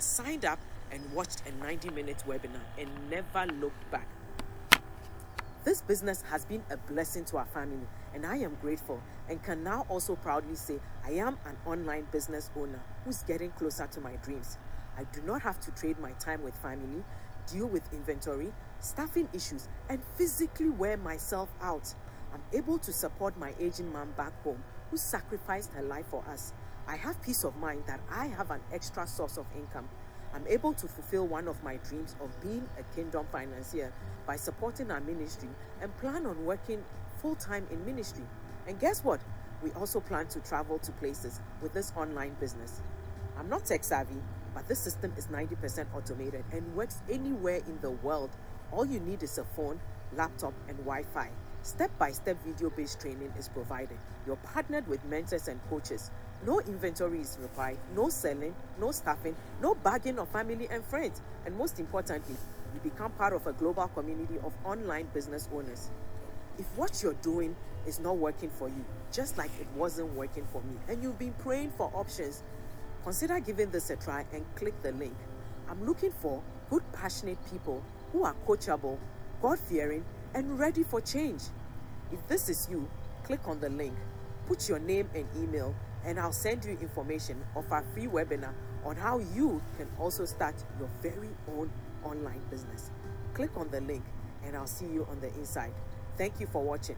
I signed up and watched a 90 minute webinar and never looked back. This business has been a blessing to our family, and I am grateful and can now also proudly say I am an online business owner who's getting closer to my dreams. I do not have to trade my time with family, deal with inventory, staffing issues, and physically wear myself out. I'm able to support my aging mom back home who sacrificed her life for us. I have peace of mind that I have an extra source of income. I'm able to fulfill one of my dreams of being a kingdom financier by supporting our ministry and plan on working full time in ministry. And guess what? We also plan to travel to places with this online business. I'm not tech savvy, but this system is 90% automated and works anywhere in the world. All you need is a phone, laptop, and Wi Fi. Step by step video based training is provided. You're partnered with mentors and coaches. No inventory is required, no selling, no staffing, no bagging of family and friends. And most importantly, you become part of a global community of online business owners. If what you're doing is not working for you, just like it wasn't working for me, and you've been praying for options, consider giving this a try and click the link. I'm looking for good, passionate people who are coachable, God fearing, and ready for change. If this is you, click on the link, put your name and email, and I'll send you information of our free webinar on how you can also start your very own online business. Click on the link, and I'll see you on the inside. Thank you for watching.